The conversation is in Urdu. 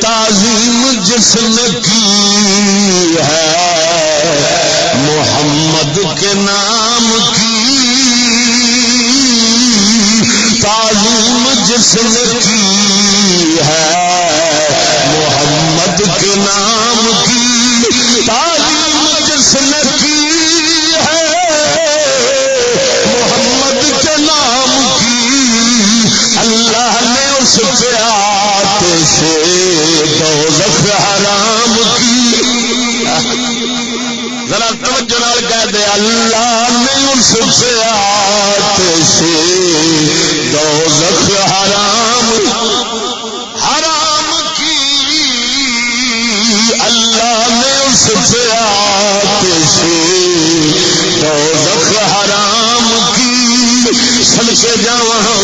تعظیم جس نے کی ہے، محمد کے نام کی۔ تعظیم جس نے کی ہے، محمد کے نام کی۔ تعظیم جس نے کی ہے، محمد کے نام کی۔ اللہ نے اس سے ذرا توجہ نال کہہ دے، اللہ نے اس سے آتش دوزخ حرام حرام کی۔ اللہ نے اس سے آتش دوزخ حرام کی۔ سن سے جاواں